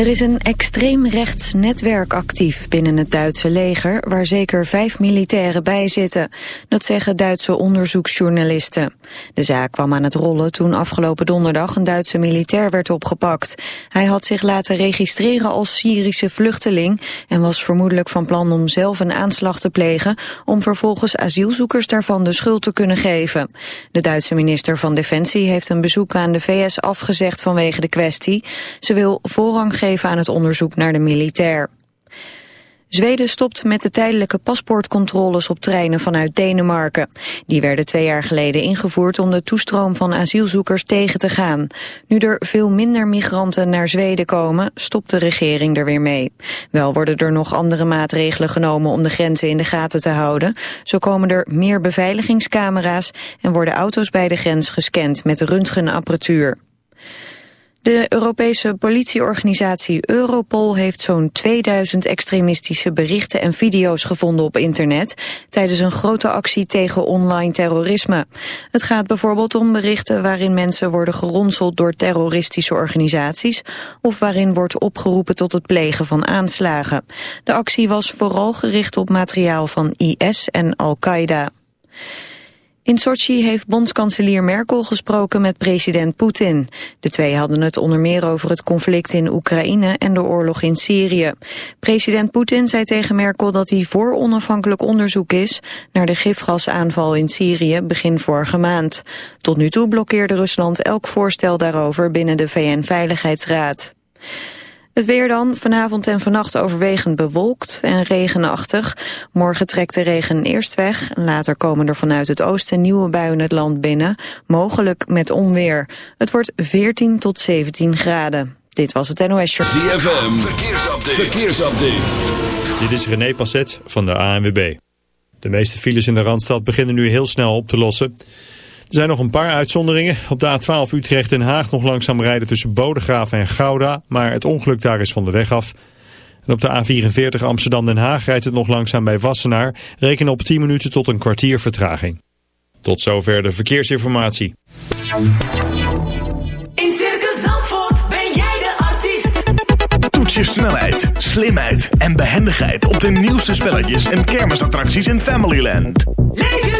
Er is een extreem rechts netwerk actief binnen het Duitse leger... waar zeker vijf militairen bij zitten. Dat zeggen Duitse onderzoeksjournalisten. De zaak kwam aan het rollen toen afgelopen donderdag... een Duitse militair werd opgepakt. Hij had zich laten registreren als Syrische vluchteling... en was vermoedelijk van plan om zelf een aanslag te plegen... om vervolgens asielzoekers daarvan de schuld te kunnen geven. De Duitse minister van Defensie heeft een bezoek aan de VS afgezegd vanwege de kwestie. Ze wil voorrang geven aan het onderzoek naar de militair. Zweden stopt met de tijdelijke paspoortcontroles op treinen vanuit Denemarken. Die werden twee jaar geleden ingevoerd om de toestroom van asielzoekers tegen te gaan. Nu er veel minder migranten naar Zweden komen, stopt de regering er weer mee. Wel worden er nog andere maatregelen genomen om de grenzen in de gaten te houden. Zo komen er meer beveiligingscamera's en worden auto's bij de grens gescand met röntgenapparatuur. De Europese politieorganisatie Europol heeft zo'n 2000 extremistische berichten en video's gevonden op internet tijdens een grote actie tegen online terrorisme. Het gaat bijvoorbeeld om berichten waarin mensen worden geronseld door terroristische organisaties of waarin wordt opgeroepen tot het plegen van aanslagen. De actie was vooral gericht op materiaal van IS en Al-Qaeda. In Sochi heeft bondskanselier Merkel gesproken met president Poetin. De twee hadden het onder meer over het conflict in Oekraïne en de oorlog in Syrië. President Poetin zei tegen Merkel dat hij voor onafhankelijk onderzoek is naar de gifgasaanval in Syrië begin vorige maand. Tot nu toe blokkeerde Rusland elk voorstel daarover binnen de VN-veiligheidsraad. Het weer dan, vanavond en vannacht overwegend bewolkt en regenachtig. Morgen trekt de regen eerst weg. Later komen er vanuit het oosten nieuwe buien het land binnen. Mogelijk met onweer. Het wordt 14 tot 17 graden. Dit was het NOS Show. ZFM, verkeersupdate. verkeersupdate. Dit is René Passet van de ANWB. De meeste files in de Randstad beginnen nu heel snel op te lossen. Er zijn nog een paar uitzonderingen. Op de A12 Utrecht-Den Haag nog langzaam rijden tussen Bodegraven en Gouda. Maar het ongeluk daar is van de weg af. En op de A44 Amsterdam-Den Haag rijdt het nog langzaam bij Wassenaar. Reken op 10 minuten tot een kwartier vertraging. Tot zover de verkeersinformatie. In Circus Zandvoort ben jij de artiest. Toets je snelheid, slimheid en behendigheid op de nieuwste spelletjes en kermisattracties in Familyland. Leef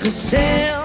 vrijgezel.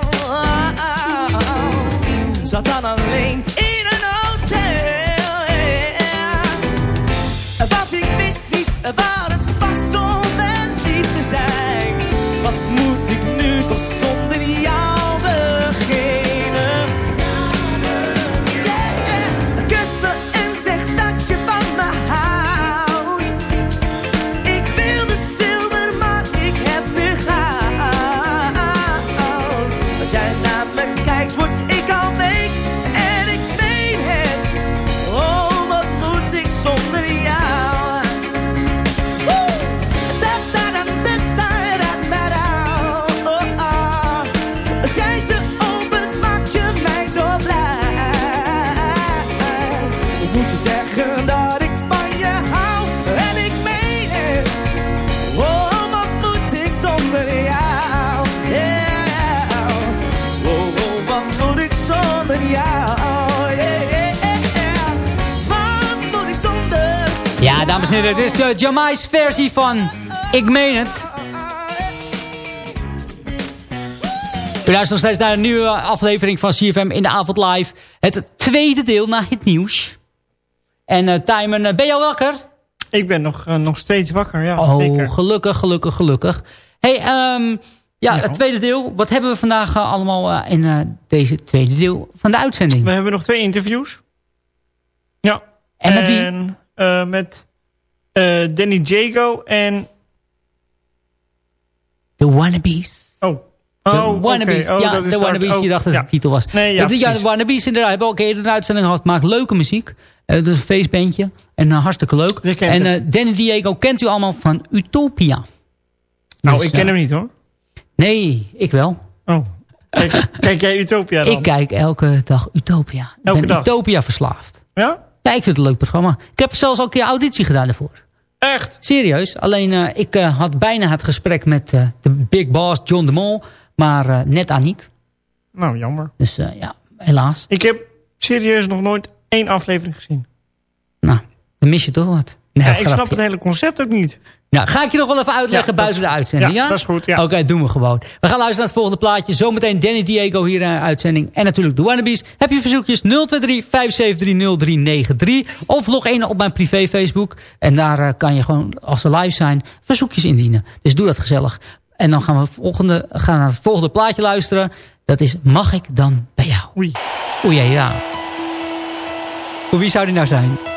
Dames en heren, dit is de Jamai's versie van Ik Meen Het. U luistert nog steeds naar een nieuwe aflevering van CFM in de avond live. Het tweede deel naar het nieuws. En uh, Tijmen, ben je al wakker? Ik ben nog, eh, nog steeds wakker, ja. Oh, zeker. gelukkig, gelukkig, gelukkig. hey, ehm, ja, Ja. het tweede deel. Wat hebben we vandaag allemaal in deze tweede deel van de uitzending? We hebben nog twee interviews. Ja. En met wie? En, met Danny Jago en... The Wannabes. Oh. De Oh, Wannabes. Oh, ja, de Wannabes. oh, je dacht dat ja. het de titel was. Nee, ja, ja, de. Wannabes inderdaad. Hebben we ook eerder een uitzending gehad. Maakt leuke muziek. Eh, Het is een feestbandje. En eh, hartstikke leuk. En eh, Danny Diego kent u allemaal van Utopia. Nou, Dus, ik ken eh, hem niet hoor. Nee, ik wel. Oh. Kijk, kijk jij Utopia dan? Ik kijk elke dag Utopia. Ik Elke ben dag? Utopia verslaafd. Ja? Ja, ik vind het een leuk programma. Ik heb zelfs al een keer auditie gedaan daarvoor. Echt? Serieus. Alleen eh, ik eh, had bijna het gesprek met eh, de big boss John de Mol. Maar net aan niet. Nou, jammer. Dus ja, helaas. Ik heb serieus nog nooit één aflevering gezien. Nou, dan mis je toch wat. Nee, ja, ik snap het hele concept ook niet. Nou, ga ik je nog wel even uitleggen Ja, buiten de uitzending, ja? ja, dat is goed, ja. Oké, doen we gewoon. We gaan luisteren naar het volgende plaatje. Zometeen Danny Diego hier in de uitzending. En natuurlijk de Wannabes. Heb je verzoekjes 023-573-0393. Of log 1 op mijn privé Facebook. En daar eh, kan je gewoon, als we live zijn, verzoekjes indienen. Dus doe dat gezellig. En dan gaan we volgende, gaan naar het volgende plaatje luisteren. Dat is Mag ik dan bij jou? Oei. Oei, ja, ja. Voor wie zou die nou zijn?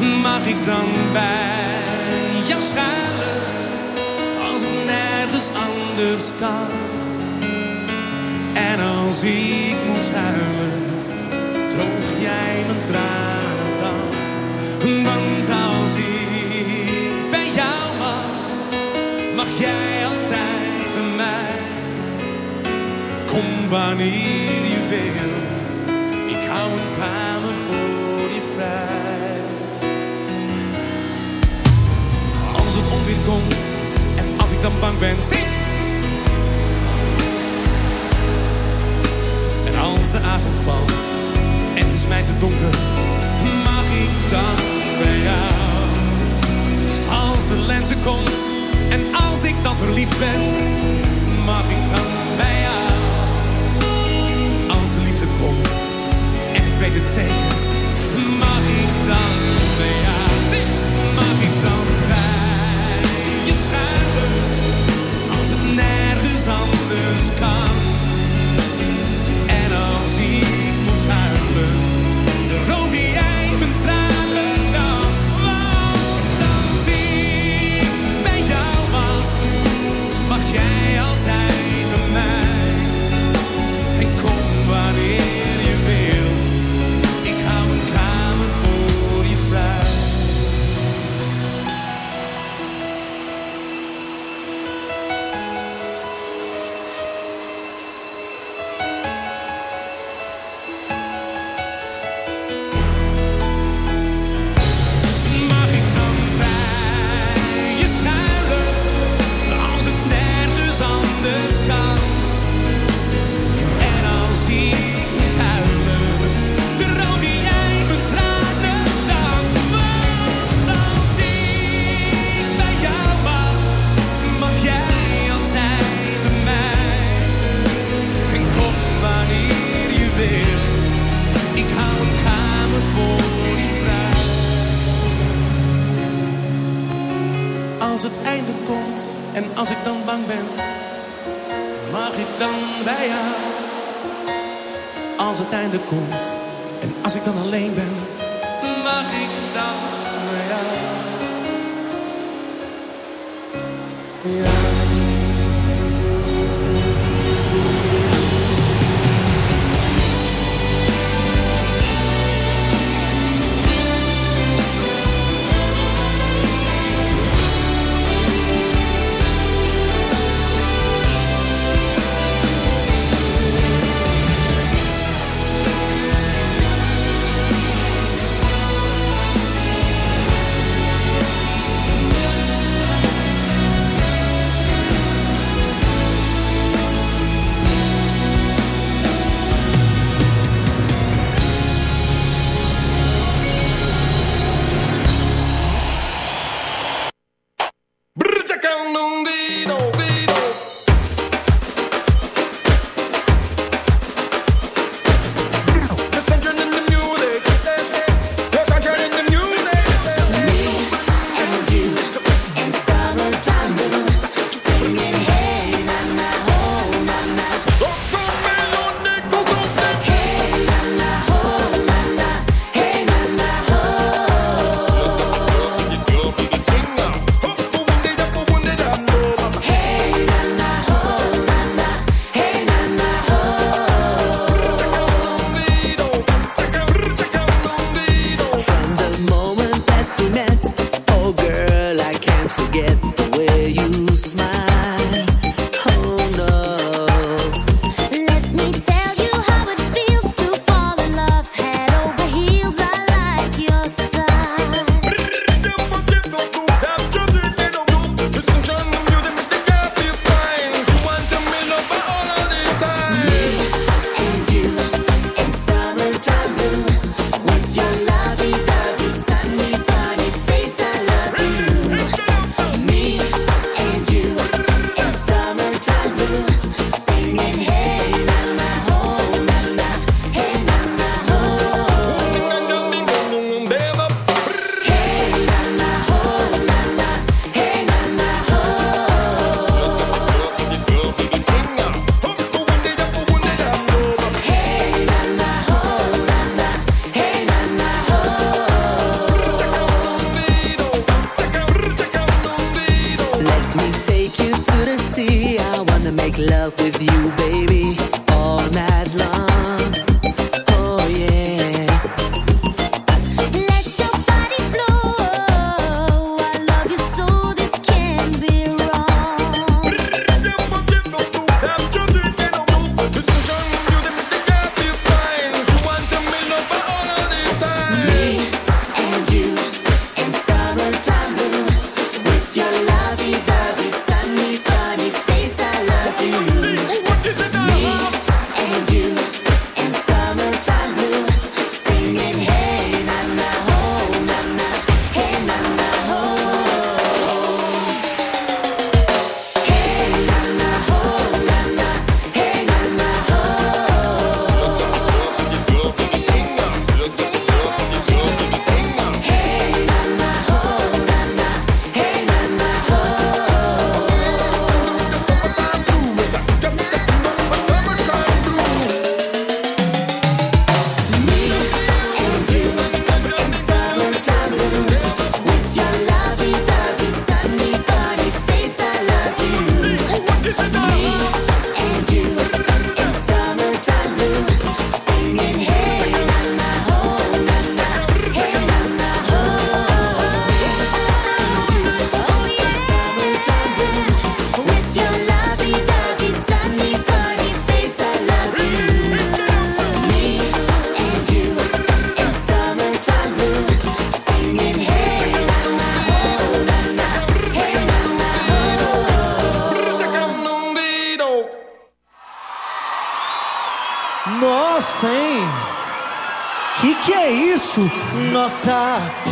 Mag ik dan bij jou schuilen als het nergens anders kan? En als ik moet huilen, droog jij mijn tranen dan? Want als ik bij jou mag, mag jij altijd bij mij. Kom wanneer komt en als ik dan bang ben, zing. En als de avond valt en het is mij te donker, mag ik dan bij jou. Als de lente komt en als ik dan verliefd ben, mag ik dan bij jou. Als de liefde Nossa.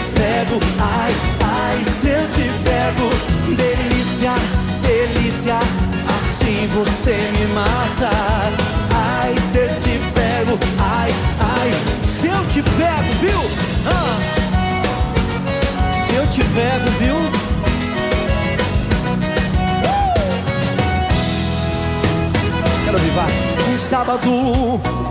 pego, ai, ai, se eu te pego. Delícia, delícia, assim você me mata. Ai, se eu te pego, ai, ai, se eu te pego, viu? Ah. Se eu te pego, viu? Quero ouvir, vai. Um sábado.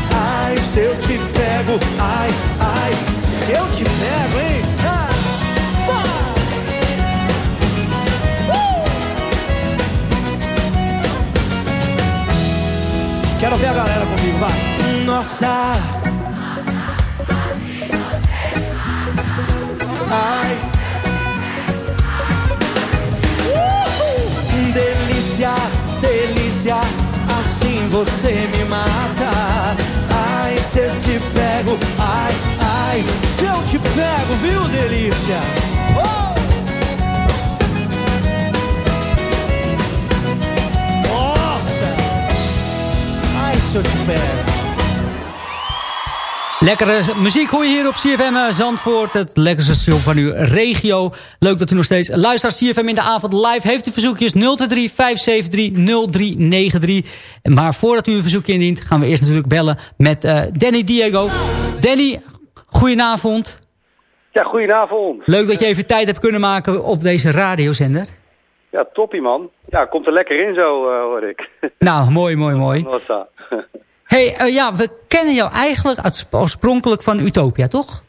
Ai, se eu te pego, ai, ai, se eu te pego, hein? Ah, uh! Quero ver a galera comigo, vai. Nossa. Ai, Uhul! Delícia, delícia, assim você me mata. Se eu te pego, ai, ai, se eu te pego, viu, delícia? Oh! Nossa! Ai, se eu te pego. Lekkere muziek hoor je hier op CFM eh, Zandvoort. Het lekkerste station van uw regio. Leuk dat u nog steeds luistert. CFM in de avond live heeft u verzoekjes 023 573 0393. Maar voordat u een verzoekje indient gaan we eerst natuurlijk bellen met eh, Danny Diego. Danny, goedenavond. Ja, goedenavond. Leuk dat je even tijd hebt kunnen maken op deze radiozender. Ja, toppie man. Ja, komt er lekker in zo, eh, hoor ik. Nou, mooi, mooi, mooi. Hey, eh, ja, we kennen jou eigenlijk uit- oorspronkelijk van Utopia, toch?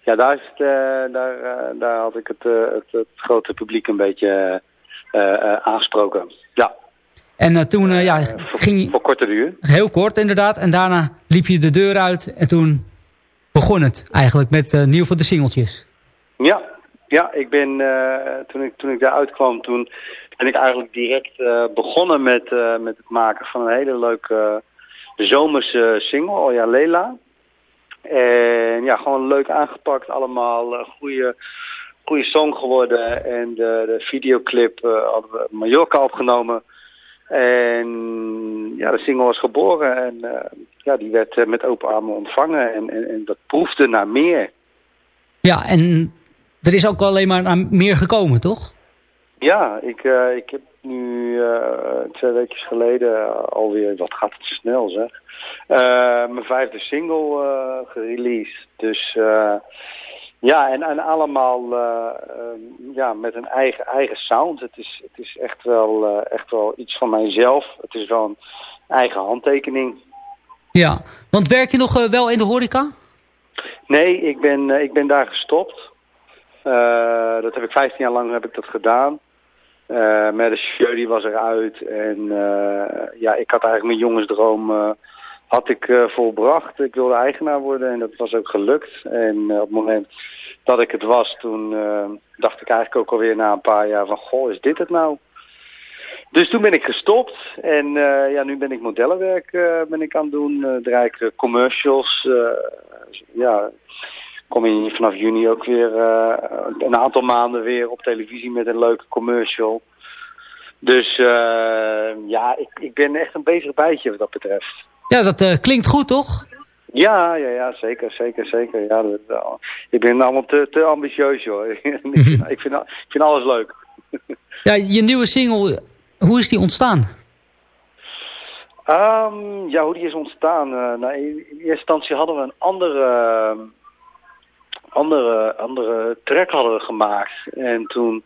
Ja, daar, is het, eh, daar, eh, daar had ik het, het, het grote publiek een beetje aangesproken. Ja, En toen ja, ging je... voor korte duur. Heel kort inderdaad. En daarna liep je de deur uit. En toen begon het eigenlijk met nieuw voor de singeltjes. Ja, ja ik ben, toen, ik, toen ik daar uitkwam, toen ben ik eigenlijk direct begonnen met, met het maken van een hele leuke eh, zomerse single, Oja Lela. En ja, gewoon leuk aangepakt allemaal, eh, goede, goede song geworden. En de, de videoclip eh, hadden we Mallorca opgenomen. En ja, de single was geboren en eh, ja, die werd met open armen ontvangen. En, en, en dat proefde naar meer. Ja, en er is ook alleen maar naar meer gekomen, toch? Ja, ik, ik heb nu eh, twee weken geleden alweer, wat gaat het snel zeg, eh, mijn vijfde single eh gereleased. Dus ja, en, en allemaal eh, eh, ja, met een eigen, eigen sound. Het is, het is echt, wel, echt wel iets van mijzelf. Het is wel een eigen handtekening. Ja, want werk je nog wel in de horeca? Nee, ik ben, ik ben daar gestopt. Dat heb ik 15 jaar lang heb ik dat gedaan. Eh met de chauffeur die was eruit. En eh, ja, ik had eigenlijk mijn jongensdroom eh, had ik eh, volbracht. Ik wilde eigenaar worden en dat was ook gelukt. En op het moment dat ik het was, toen dacht ik eigenlijk ook alweer na een paar jaar van... Goh, is dit het nou? Dus toen ben ik gestopt en ja, nu ben ik modellenwerk ben ik aan het doen. Draai ik commercials. ja, kom je vanaf juni ook weer eh, een aantal maanden weer op televisie met een leuke commercial. Dus eh, ja, ik, ik ben echt een bezig bijtje wat dat betreft. Ja, dat eh, klinkt goed, toch? Ja, ja, ja, zeker, zeker, zeker. Ja, dat, ik ben allemaal te, te ambitieus, hoor. ik, vind, ik, vind, ik vind alles leuk. Ja, je nieuwe single, hoe is die ontstaan? Ehm, ja, hoe die is ontstaan. nou, in, in eerste instantie hadden we een andere, andere, andere track hadden we gemaakt. En toen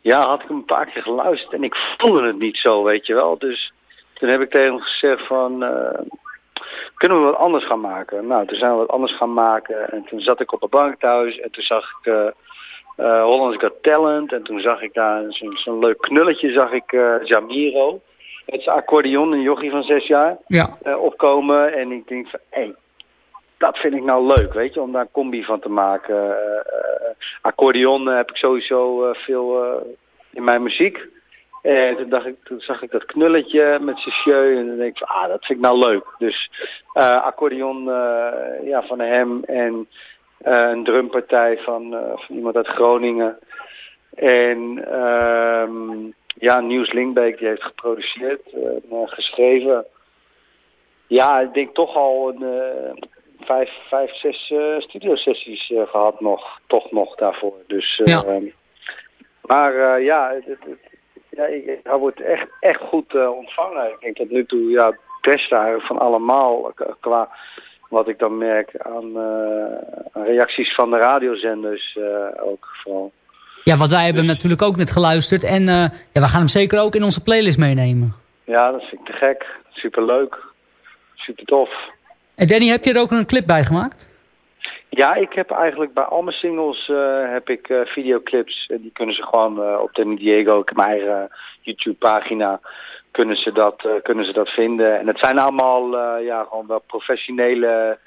ja, had ik hem een paar keer geluisterd en ik voelde het niet zo, weet je wel. Dus toen heb ik tegen hem gezegd van, eh, kunnen we wat anders gaan maken? Nou, toen zijn we wat anders gaan maken. En toen zat ik op de bank thuis en toen zag ik uh, uh, Hollands Got Talent. En toen zag ik daar zo'n leuk knulletje, zag ik eh, Jamiro. Het is accordeon, een jochie van zes jaar, Ja. eh, opkomen. En ik denk van, hé, hey, dat vind ik nou leuk, weet je, om daar een combi van te maken. Eh, accordeon eh, heb ik sowieso veel in mijn muziek. En toen, dacht ik, toen zag ik dat knulletje met sjeu en dan denk ik ah, dat vind ik nou leuk. Dus accordeon ja, van hem en een drumpartij van, van iemand uit Groningen. En ehm, ja, Nieuws Linkbeek die heeft geproduceerd en geschreven. Ja, ik denk toch al een, vijf, vijf, zes eh studiosessies eh, gehad nog, toch nog daarvoor. Dus, eh, Ja. Maar ja, het, het, het- ja ik, hij wordt echt, echt goed ontvangen. Ik denk tot nu toe ja, eigenlijk van allemaal qua wat ik dan merk aan, aan reacties van de radiozenders ook vooral. Ja, want wij hebben hem natuurlijk ook net geluisterd. En ja, we gaan hem zeker ook in onze playlist meenemen. Ja, dat vind ik te gek. Superleuk. Super tof. En Danny, heb je er ook een clip bij gemaakt? Ja, ik heb eigenlijk bij al mijn singles eh, heb ik eh, videoclips. En die kunnen ze gewoon eh, op Danny Diego, ik mijn YouTube pagina, kunnen ze dat, eh, kunnen ze dat vinden. En het zijn allemaal eh, ja, gewoon wel professionele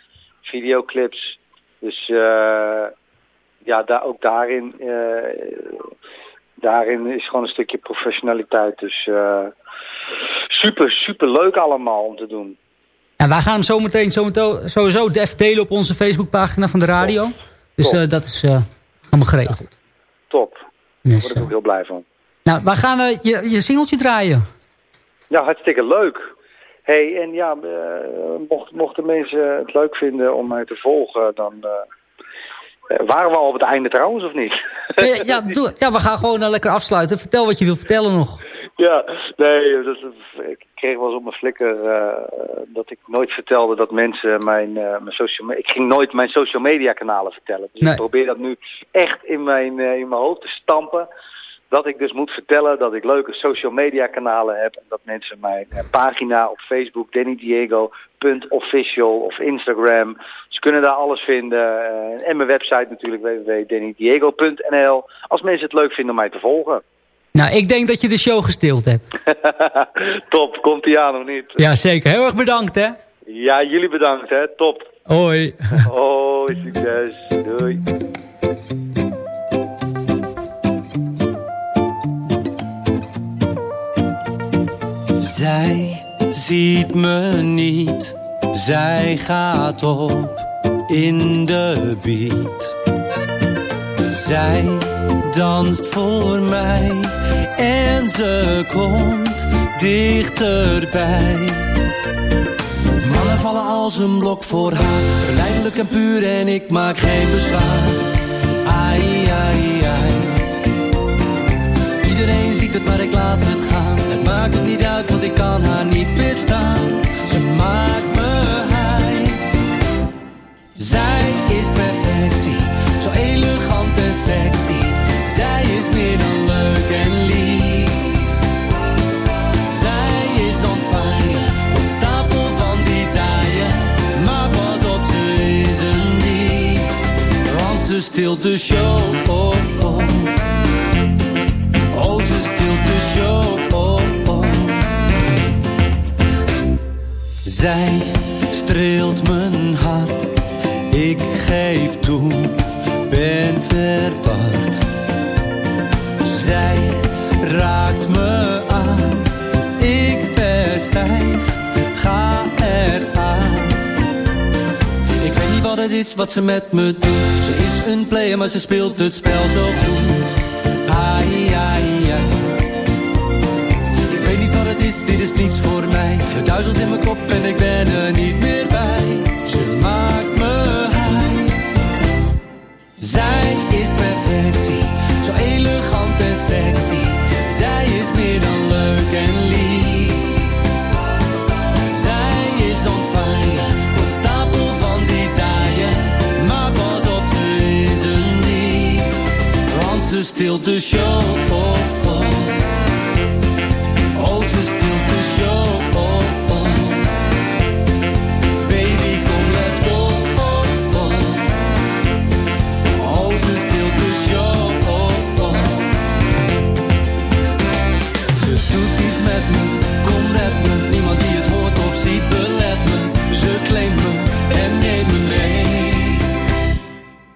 videoclips. Dus eh, ja, ook daarin, eh, daarin is gewoon een stukje professionaliteit. Dus eh, super, super leuk allemaal om te doen. En wij gaan hem zometeen zometeen sowieso even delen op onze Facebookpagina van de radio. Dus Top. eh, dat is eh, allemaal geregeld. Top. Daar Dus, word ik ook heel blij van. Nou, wij gaan eh, je, je singeltje draaien. Ja, hartstikke leuk. hey, en ja, mocht, mochten mensen het leuk vinden om mij te volgen, dan waren we al op het einde trouwens, of niet? Ja, doe, ja, we gaan gewoon lekker afsluiten. Vertel wat je wil vertellen nog. ja, nee, dat, dat- ik kreeg wel eens op mijn flikker eh, dat ik nooit vertelde dat mensen mijn, eh, mijn social media... Ik ging nooit mijn social media kanalen vertellen. Dus Nee. ik probeer dat nu echt in mijn, eh, in mijn hoofd te stampen. Dat ik dus moet vertellen dat ik leuke social media kanalen heb. En dat mensen mijn pagina op Facebook, DannyDiego.official of Instagram. Ze kunnen daar alles vinden. En mijn website natuurlijk www.dannydiego.nl. Als mensen het leuk vinden om mij te volgen. Nou, ik denk dat je de show gestild hebt. Top, komt ie aan of niet? Ja, zeker. Heel erg bedankt, hè. Ja, jullie bedankt hè. Top. Hoi. Hoi, succes. Doei. Zij ziet me niet, zij gaat op in de beat. Zij danst voor mij en ze komt dichterbij. Mannen vallen als een blok voor haar, verleidelijk en puur en ik maak geen bezwaar. Ai, ai, ai. Iedereen ziet het, maar ik laat het gaan. Het maakt het niet uit, want ik kan haar niet weerstaan. Ze maakt me high. Zij is perfectie, zo elegant en sexy. Zij is meer dan stilt de show op. op. Oh, ze stilt show op. op. Zij streelt mijn hart. Ik geef toe, ben verward. Is wat ze met me doet. Ze is een player, maar ze speelt het spel zo goed. Ai, ai, ai. Ik weet niet wat het is, dit is niets voor mij. Het duizelt in mijn kop en ik ben er niet meer bij. Ze maakt me high. Zij is perfectie, zo elegant en sexy. Zij is meer dan leuk en lief. Stilte show. Oh, oh. ze stilte show. Baby, kom let's go. Oh, oh. ze stilte show. Ze doet iets met me, kom red me. Niemand die het hoort of ziet belet me. Ze claimt me en neemt me mee.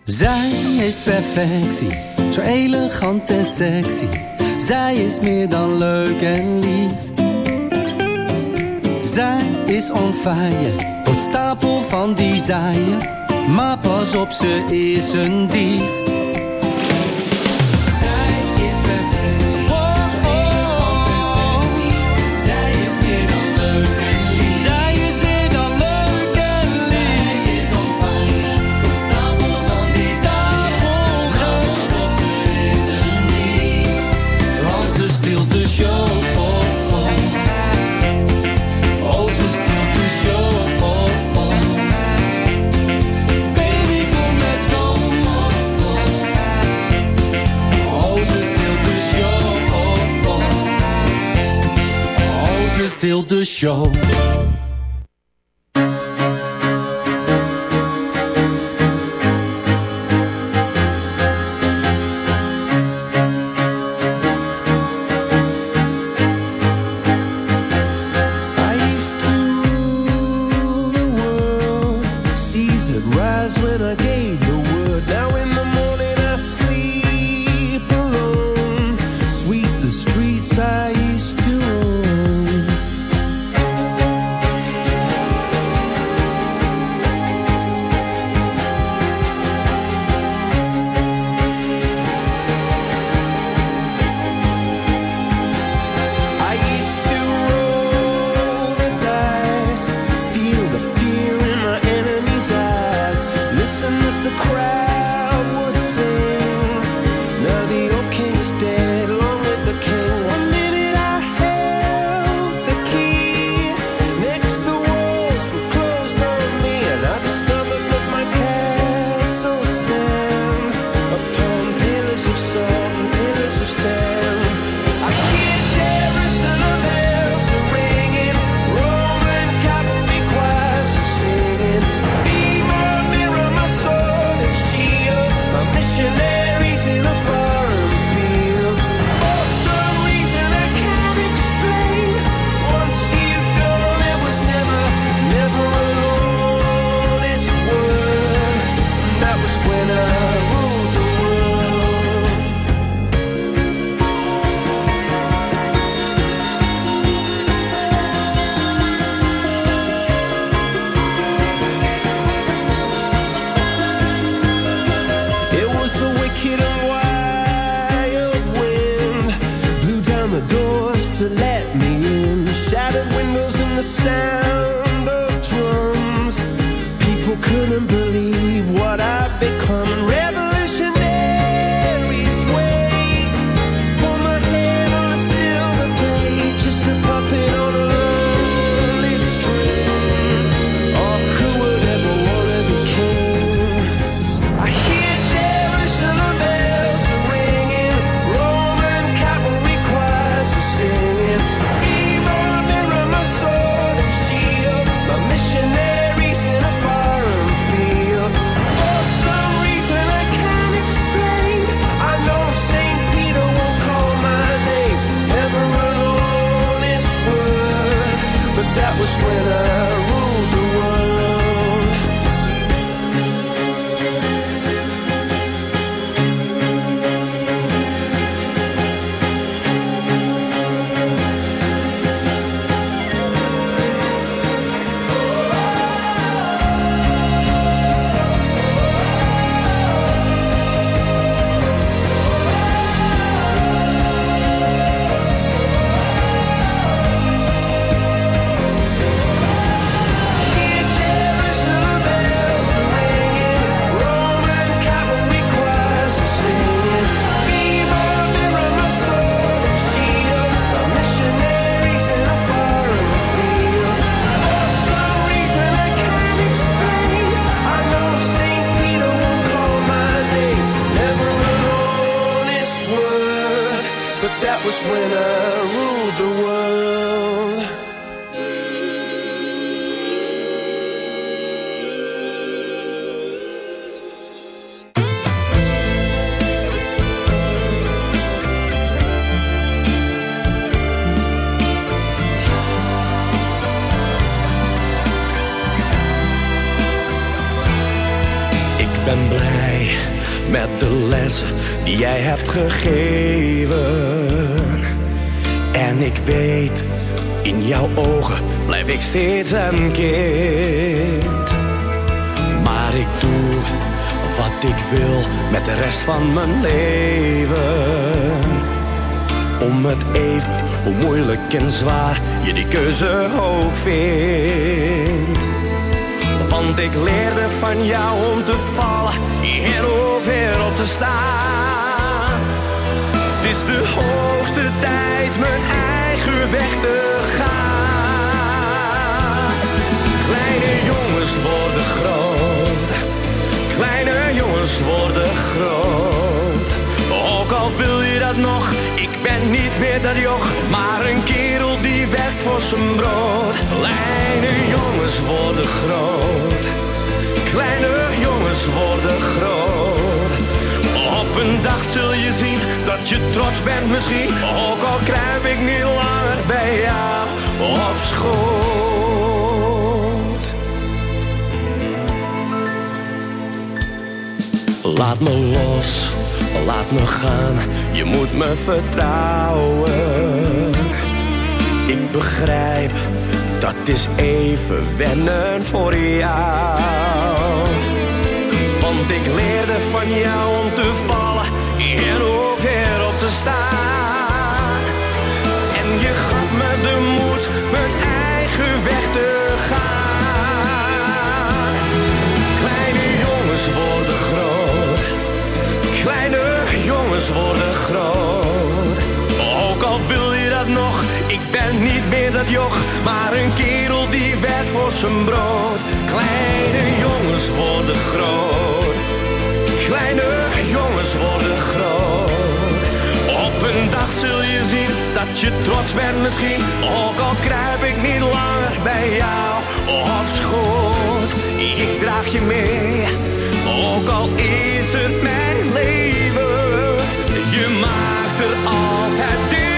Zij is perfectie zo elegant en sexy. Zij is meer dan leuk en lief. Zij is on potstapel stapel van die zaaien. Maar pas op, ze is een dief. 酒 Listen as the crowd. sound of drums. People couldn't sweater. Om te vallen, hier weer op te staan. Het is de hoogste tijd mijn eigen weg te gaan. Kleine jongens worden groot, kleine jongens worden groot. Ook al wil je dat nog, ik ben niet meer dat joch, maar een kerel die werkt voor zijn brood. Kleine jongens worden groot, kleine jongens worden groot. Op een dag zul je zien dat je trots bent misschien, ook al kruip ik niet langer bij jou op schoot. Laat me los, laat me gaan, je moet me vertrouwen. Ik begrijp, dat is even wennen voor jou. Ik leerde van jou om te vallen en ook weer op te staan. En je gaf me de moed mijn eigen weg te gaan. Kleine jongens worden groot, kleine jongens worden groot. Ook al wil je dat nog, ik ben niet meer dat joch, maar een kerel die werkt voor zijn brood. Kleine jongens worden groot, kleine jongens worden groot. Op een dag zul je zien dat je trots bent misschien, ook al kruip ik niet langer bij jou op schoot. Ik draag je mee, ook al is het mijn leven. Je maakt er altijd deel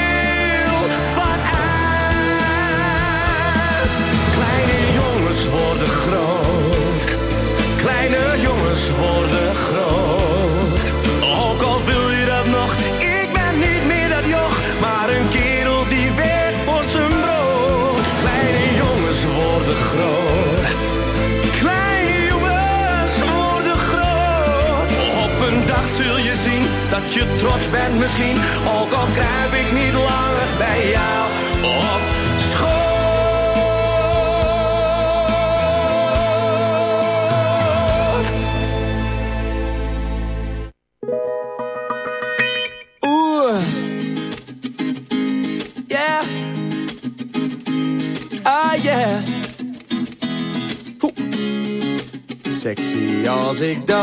je trots bent misschien, ook al kruip ik niet langer bij jou op. Yeah. Ah, als ik dans.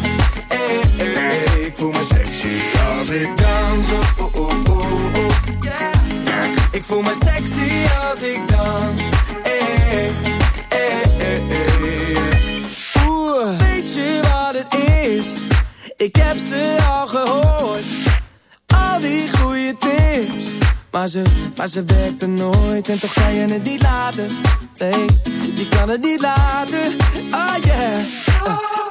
Ik voel me sexy als ik dans. Oh, oh, oh, oh, yeah. Ik voel me sexy als ik dans. Hey, hey. Oeh, weet je wat het is? Ik heb ze al gehoord. Al die goede tips. Maar ze, maar ze werkte nooit en toch kan je het niet laten. Nee, je kan het niet laten. Oh yeah.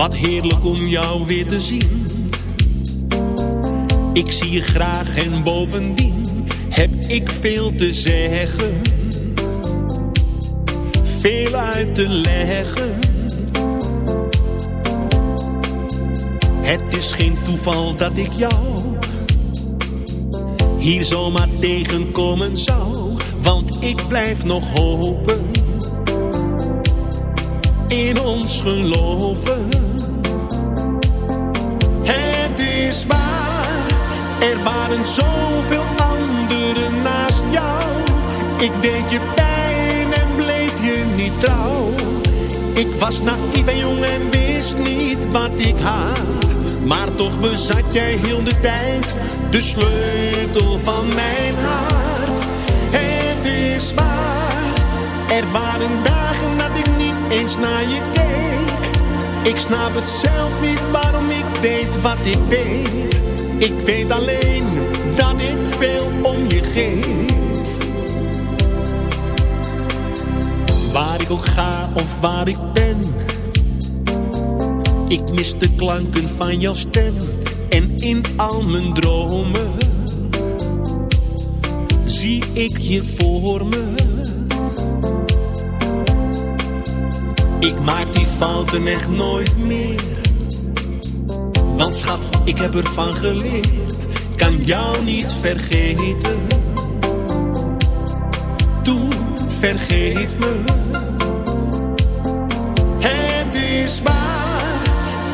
Wat heerlijk om jou weer te zien. Ik zie je graag en bovendien heb ik veel te zeggen. Veel uit te leggen. Het is geen toeval dat ik jou hier zomaar tegenkomen zou. Want ik blijf nog hopen in ons geloven. Is waar, er waren zoveel anderen naast jou. Ik deed je pijn en bleef je niet trouw. Ik was naïef en jong en wist niet wat ik had. Maar toch bezat jij heel de tijd de sleutel van mijn hart. Het is waar, er waren dagen dat ik niet eens naar je keek. Ik snap het zelf niet waarom ik deed wat ik deed. Ik weet alleen dat ik veel om je geef. Waar ik ook ga of waar ik ben. Ik mis de klanken van jouw stem. En in al mijn dromen zie ik je voor me. Ik maak die fouten echt nooit meer. Want schat, ik heb ervan geleerd. Kan jou niet vergeten. Toe, vergeef me. Het is waar,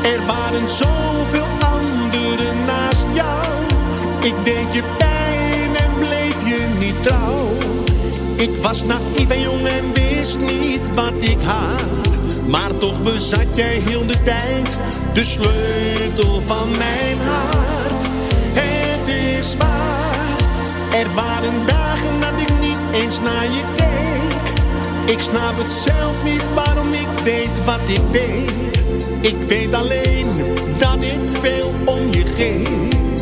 er waren zoveel anderen naast jou. Ik deed je pijn en bleef je niet trouw. Ik was naïef en jong en wist niet wat ik had. Maar toch bezat jij heel de tijd de sleutel van mijn hart. Het is waar, er waren dagen dat ik niet eens naar je keek. Ik snap het zelf niet waarom ik deed wat ik deed. Ik weet alleen dat ik veel om je geef.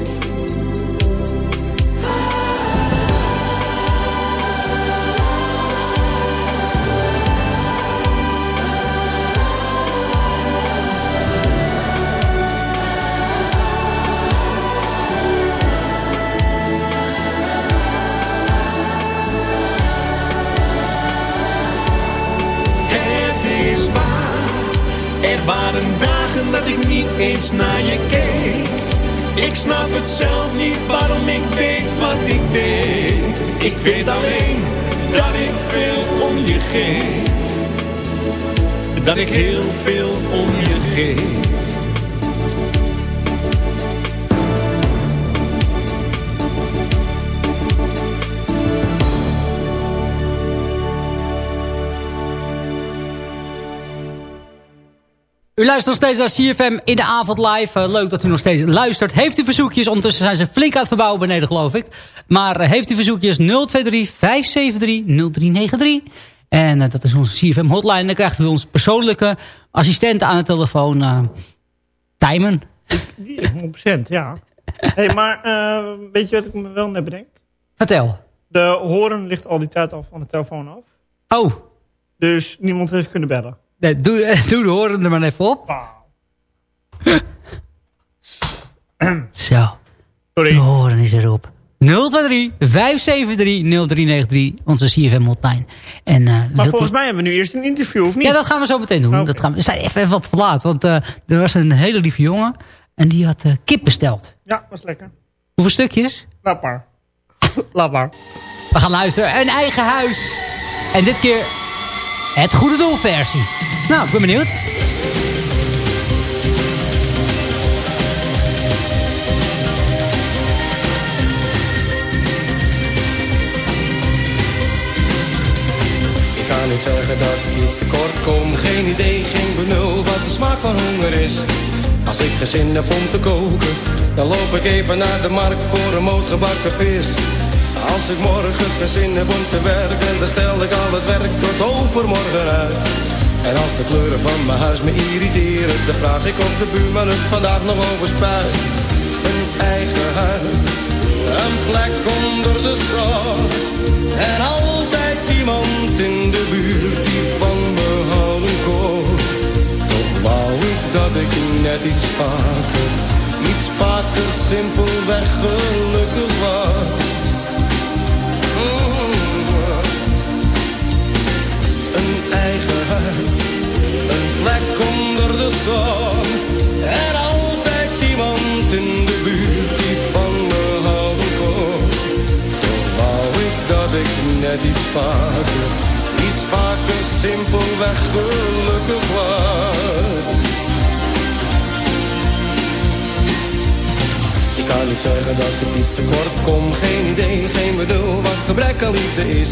Eens naar je keek. Ik snap het zelf niet waarom ik deed wat ik deed. Ik weet alleen dat ik veel om je geef. Dat ik heel veel om je geef. U luistert nog steeds naar CFM in de avond live. Eh, leuk dat u nog steeds luistert. Heeft u verzoekjes? Ondertussen zijn ze flink aan het verbouwen beneden, geloof ik. Maar eh, heeft u verzoekjes? 023 573 0393. En eh, dat is onze CFM hotline. En dan krijgt u ons persoonlijke assistent aan de telefoon. Tijmen. Die 100%, ja. hey, maar weet je wat ik me wel net bedenk? Vertel. De horen ligt al die tijd al van de telefoon af. Oh. Dus niemand heeft kunnen bellen. Nee, doe, doe de horen er maar even op. Zo. Sorry. De horen is erop. 023 573 0393. Onze CFM hotline. En, eh, Maar u- volgens mij hebben we nu eerst een interview, of niet? Ja, dat gaan we zo meteen doen. Dat gaan we, we zijn even wat te laat. Want eh, er was een hele lieve jongen. En die had eh, kip besteld. Ja, is lekker. Hoeveel stukjes? Laat maar. Laat maar. We gaan luisteren. Een eigen huis. En dit keer het goede doel versie. Nou, ik ben benieuwd. Ik kan niet zeggen dat ik iets tekort kom. Geen idee, geen benul wat de smaak van honger is. Als ik geen zin heb om te koken, dan loop ik even naar de markt voor een moot gebakken vis. Als ik morgen geen zin heb om te werken, dan stel ik al het werk tot overmorgen uit. En als de kleuren van mijn huis me irriteren, dan vraag ik of de buurman het vandaag nog over spuit. Een eigen huis, een plek onder de zon. En altijd iemand in de buurt die van me houden kon. Toch wou ik dat ik net iets vaker, iets vaker simpelweg gelukkig was. Een eigen huis, een plek onder de zon. En altijd iemand in de buurt die van me houden kon. Toch wou ik dat ik net iets vaker, iets vaker simpelweg gelukkig was. Ik kan niet zeggen dat ik iets tekort kom, geen idee, geen bedoel wat gebrek aan liefde is.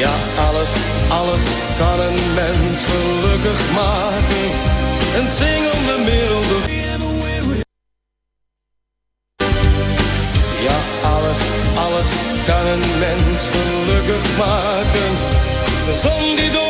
Ja, alles, alles kan een mens gelukkig maken. Een zingende milde. Ja, alles, alles kan een mens gelukkig maken. De zon die doorbreekt,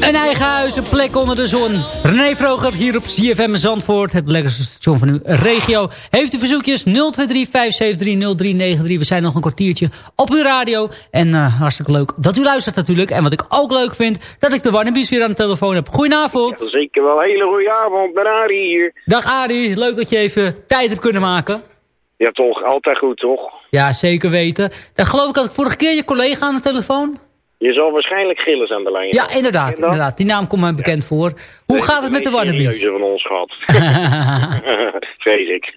Een eigen huis, een plek onder de zon. René Vroger hier op CFM Zandvoort. Het lekkerste station van uw regio. Heeft u verzoekjes 023-573-0393. We zijn nog een kwartiertje op uw radio. En eh, hartstikke leuk dat u luistert natuurlijk. En wat ik ook leuk vind, dat ik de Warnebies weer aan de telefoon heb. Goedenavond. Ja, zeker wel. Hele goede avond. Ben Arie hier. Dag Arie, leuk dat je even tijd hebt kunnen maken. Ja, toch. Altijd goed, toch? Ja, zeker weten. Dan geloof ik dat ik vorige keer je collega aan de telefoon. Je zal waarschijnlijk Gilles aan de lijn Ja, hebben. inderdaad, je dat? inderdaad. Die naam komt mij bekend voor. Hoe gaat het met de Warnebies? serieuze van ons gehad. Vrees ik.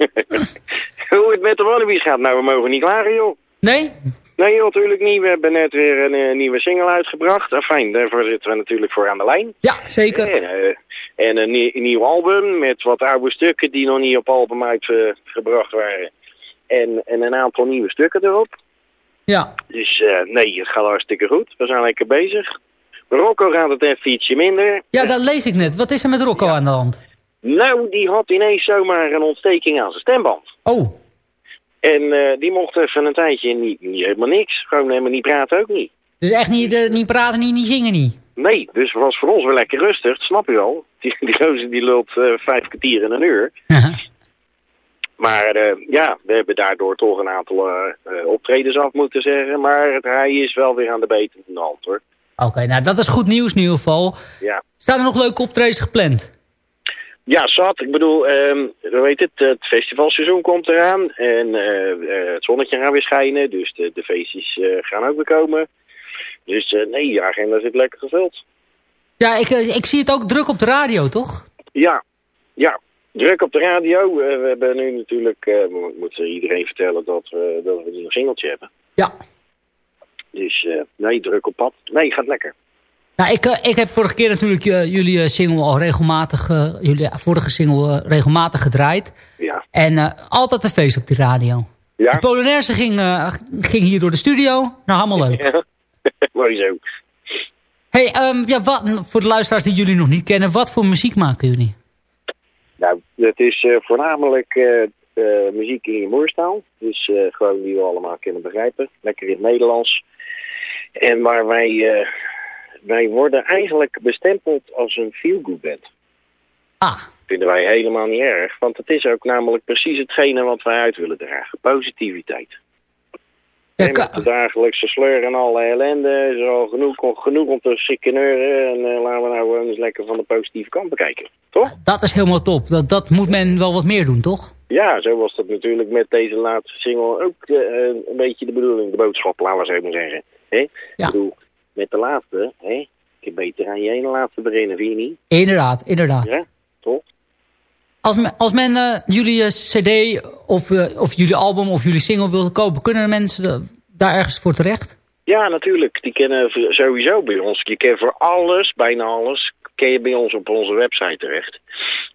Hoe het met de Wannabies gaat? Nou, we mogen niet klagen, joh. Nee? Nee, joh, natuurlijk niet. We hebben net weer een eh, nieuwe single uitgebracht. Enfin, daarvoor zitten we natuurlijk voor aan de lijn. Ja, zeker. En, eh, en een, nie- een nieuw album met wat oude stukken die nog niet op album uitgebracht waren. En, en een aantal nieuwe stukken erop. Ja. Dus eh, nee, het gaat hartstikke goed. We zijn lekker bezig. Rocco gaat het even ietsje minder. Ja, dat lees ik net. Wat is er met Rocco aan de hand? Nou, die had ineens zomaar een ontsteking aan zijn stemband. Oh. En eh, die mocht even een tijdje niet, niet helemaal niks. Gewoon helemaal niet praten ook niet. Dus echt niet, eh, niet praten, niet, niet zingen, niet? Nee, dus het was voor ons wel lekker rustig, dat snap je wel. Die, die gozer die lult vijf kwartier in een uur. Maar eh, ja, we hebben daardoor toch een aantal eh, eh, optredens af moeten zeggen. Maar het, hij is wel weer aan de betende hand hoor. Oké, nou dat is goed nieuws in ieder geval. Ja. Staan er nog leuke optredens gepland? Ja, zat. Ik bedoel, ehm hoe heet het, het festivalseizoen komt eraan. En het zonnetje gaat weer schijnen, dus de, de feestjes gaan ook weer komen. Dus nee, de agenda zit lekker gevuld. Ja, ik, ik zie het ook druk op de radio, toch? Ja, ja. Druk op de radio. Eh, we hebben nu natuurlijk, we moeten iedereen vertellen dat we, dat we een singeltje hebben. Ja. Dus eh, nee, druk op pad. Nee, gaat lekker. Nou, ik, ik heb vorige keer natuurlijk jullie single al regelmatig, jullie vorige single regelmatig gedraaid. Ja. En altijd een feest op die radio. Ja. De Polonaise ging, ging hier door de studio. Nou, allemaal leuk. Ja. Mooi zo. Hey, ehm, ja, wat, voor de luisteraars die jullie nog niet kennen, wat voor muziek maken jullie? Nou, het is eh, voornamelijk eh, eh, muziek in je moerstaal. Dus gewoon die we allemaal kunnen begrijpen. Lekker in het Nederlands. En waar wij, wij worden eigenlijk bestempeld als een feel-good band. Ah. Vinden wij helemaal niet erg. Want het is ook namelijk precies hetgene wat wij uit willen dragen. Positiviteit. En met de dagelijkse sleur en alle ellende is er al genoeg, genoeg om te sikkeneuren. En eh, laten we nou eens lekker van de positieve kant bekijken. Toch? Dat is helemaal top. Dat, dat moet men wel wat meer doen, toch? Ja, zo was dat natuurlijk met deze laatste single ook eh, een beetje de bedoeling, de boodschap, laten we zo maar zeggen. Hè? Ik bedoel, met de laatste, hè? ik beter aan je ene laatste beginnen, vind je niet? Inderdaad, inderdaad. Ja, toch? Als, men, eh, jullie eh, cd of, eh, of jullie album of jullie single wil kopen, kunnen mensen da- daar ergens voor terecht? Ja, natuurlijk. Die kennen sowieso bij ons. Je kent voor alles, bijna alles, ken je bij ons op onze website terecht.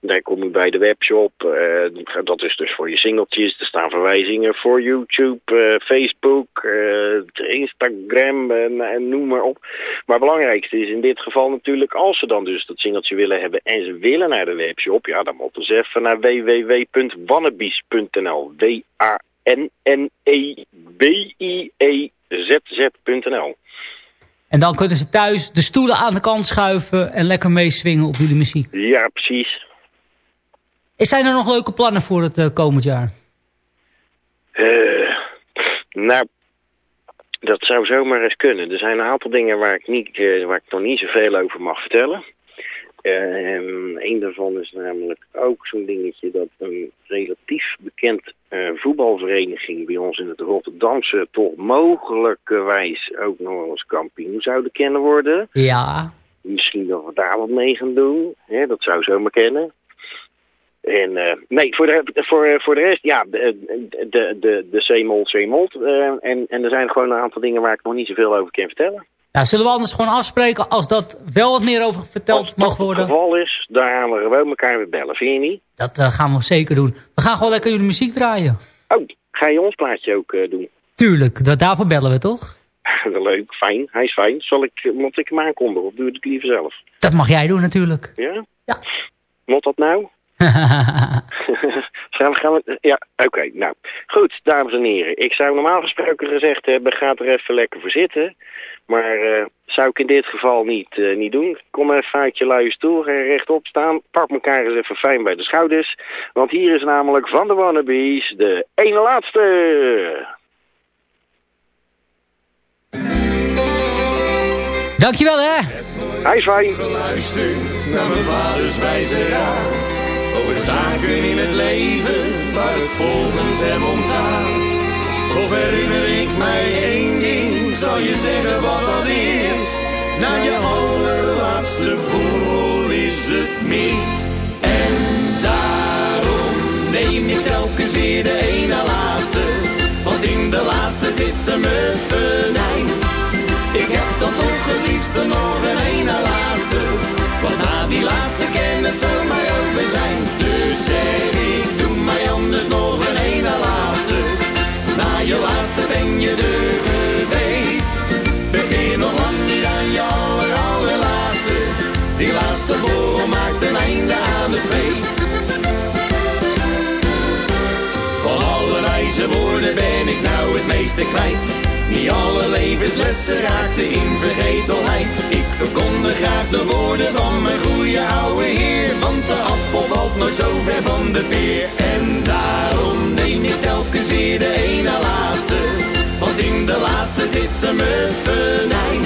Daar kom je bij de webshop. eh, dat is dus voor je singeltjes. Er staan verwijzingen voor YouTube, eh, Facebook, eh, Instagram en, noem maar op. Maar het belangrijkste is in dit geval natuurlijk, als ze dan dus dat singeltje willen hebben en ze willen naar de webshop, ja, dan moeten ze even naar www.wannabies.nl. W-A-N-N-E-B-I-E-Z-Z.nl. En dan kunnen ze thuis de stoelen aan de kant schuiven en lekker meeswingen op jullie muziek. Ja, precies. Zijn er nog leuke plannen voor het eh, komend jaar? Eh, nou, dat zou zomaar eens kunnen. Er zijn een aantal dingen waar ik, niet, eh, waar ik nog niet zoveel over mag vertellen. Eh, en een daarvan is namelijk ook zo'n dingetje dat een relatief bekend eh, voetbalvereniging bij ons in het Rotterdamse toch mogelijkerwijs ook nog eens kampioen zouden kennen worden. Ja. Misschien dat we daar wat mee gaan doen. Hè, dat zou zomaar kennen. En eh, nee, voor de, voor, eh, voor de rest, ja, de, de, de, de zeemold, zeemold. en, en er zijn gewoon een aantal dingen waar ik nog niet zoveel over kan vertellen. Zullen we anders gewoon afspreken als dat wel wat meer over verteld mag Als het worden? geval is, daar gaan we gewoon elkaar weer bellen, vind je niet? Dat eh, gaan we zeker doen. We gaan gewoon lekker jullie muziek draaien. Oh, ga je ons plaatje ook eh, doen? Tuurlijk, da- daarvoor bellen we toch? Leuk, fijn, hij is fijn. Zal ik, moet ik hem aankondigen of doe ik het liever zelf? Dat mag jij doen natuurlijk. Ja? Ja. Moet dat nou? gaan we, gaan we, ja, oké, nou. Goed, dames en heren. Ik zou normaal gesproken gezegd hebben, ga er even lekker voor zitten. Maar eh, zou ik in dit geval niet, eh, niet doen. Kom even uit je luie stoel, ga rechtop staan. Pak elkaar eens even fijn bij de schouders. Want hier is namelijk van de Wannabies de ene laatste. Dankjewel hè. Hij is fijn. Geluisterd naar mijn vaders wijze raad. Over zaken in het leven waar het volgens hem om gaat. Toch herinner ik mij één zal je zeggen wat dat is. Na je allerlaatste borrel is het mis. En daarom neem ik telkens weer de ene laatste. Want in de laatste zit het venijn. Ik heb dan toch het liefste nog een ene laatste. Want na die laatste kan het zomaar over zijn. Dus zeg ik, doe mij anders nog een ene laatste. Na je laatste ben je er geweest. Begin nog lang niet aan je aller, allerlaatste. Die laatste borrel maakt een einde aan het feest. Van alle wijze woorden ben ik nou het meeste kwijt. Niet alle levenslessen raakten in vergetelheid. Ik verkondig graag de woorden van mijn goede oude heer. Want de appel valt nooit zo ver van de peer. En daarom neem ik telkens weer de ene laatste. In de laatste zit hem het venijn.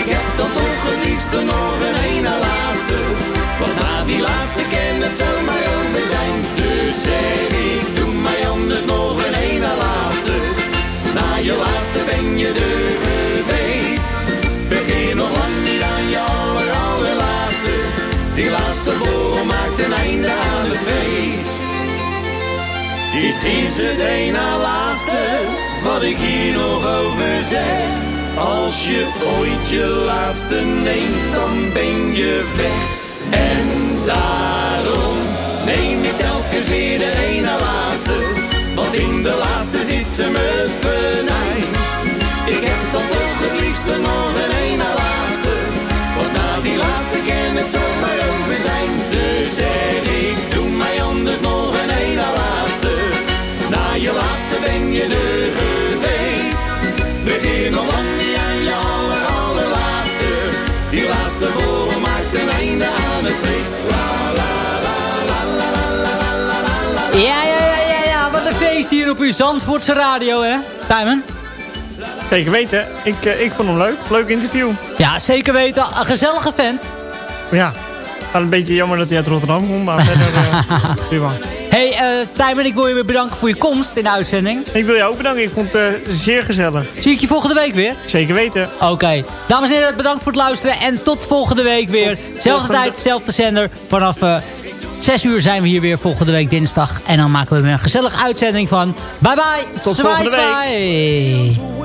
Ik heb dan toch het liefste nog een ene laatste. Want na die laatste kan het zomaar over zijn. Dus zeg ik, doe mij anders nog een ene laatste. Na je laatste ben je er geweest. Begin nog lang niet aan je aller, allerlaatste. Die laatste borrel maakt een einde aan het feest. Dit is het ene laatste wat ik hier nog over zeg. Als je ooit je laatste neemt, dan ben je weg. En daarom neem ik telkens weer de ene laatste. Want in de laatste zit hem het. Ik heb dan toch het liefste nog een ene laatste. Want na die laatste kan het zomaar over zijn. Dus zeg ben je er geweest. Begin nog lang niet aan je aller, allerlaatste. Die laatste borrel maakt een einde aan het feest. Ja, ja, ja, ja, ja. Wat een feest hier op uw Zandvoortse radio, hè? Timon? Zeker weten. Ik, eh, ik vond hem leuk. Leuk interview. Ja, zeker weten. Een gezellige vent. Ja. Een beetje jammer dat hij uit Rotterdam komt, maar verder eh, prima. Hey, eh Timon, ik wil je weer bedanken voor je komst in de uitzending. Ik wil jou ook bedanken. Ik vond het eh, zeer gezellig. Zie ik je volgende week weer? Zeker weten. Oké. Dames en heren, bedankt voor het luisteren. En tot volgende week weer. Zelfde volgende- tijd, zelfde zender. Vanaf eh 6 uur zijn we hier weer volgende week dinsdag. En dan maken we weer een gezellige uitzending van. Bye bye. Tot Zwaai, volgende week. zwaai.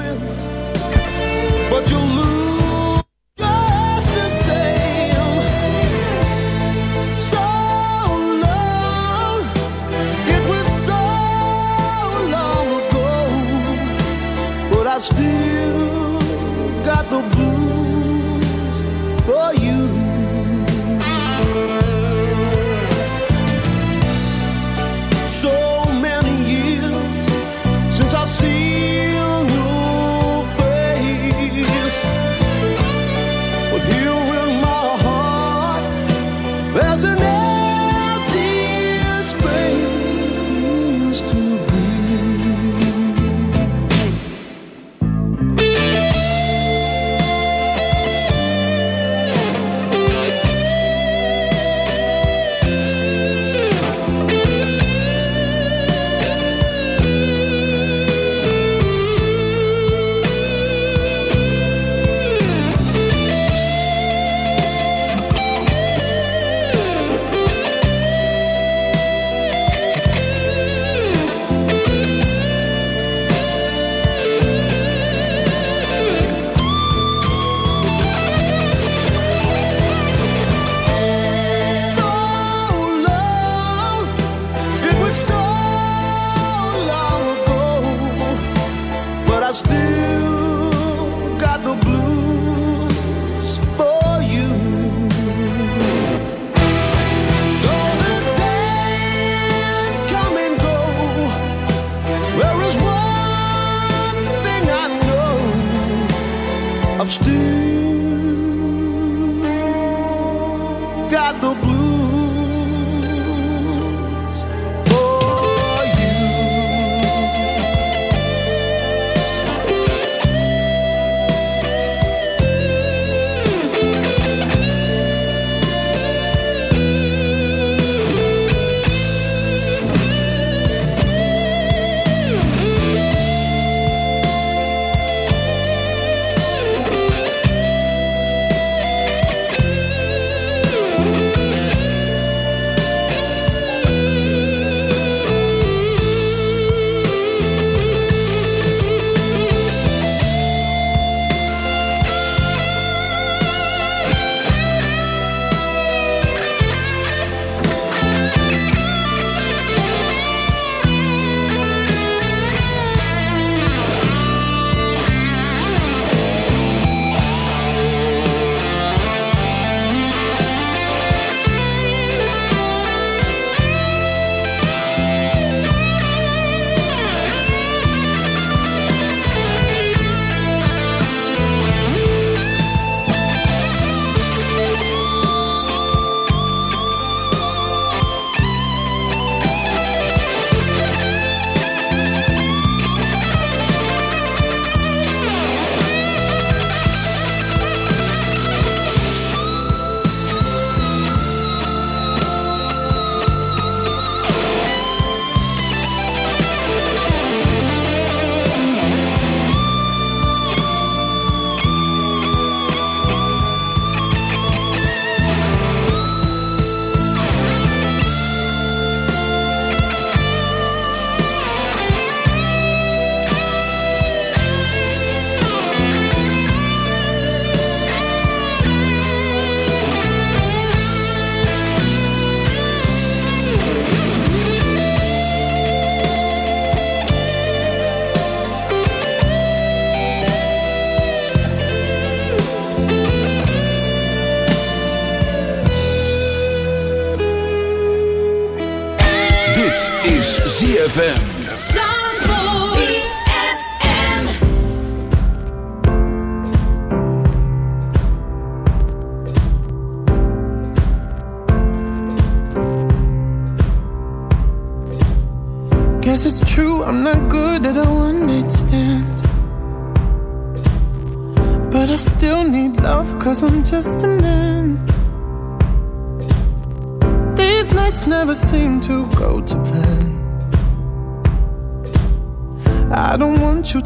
of steel. Got the blues.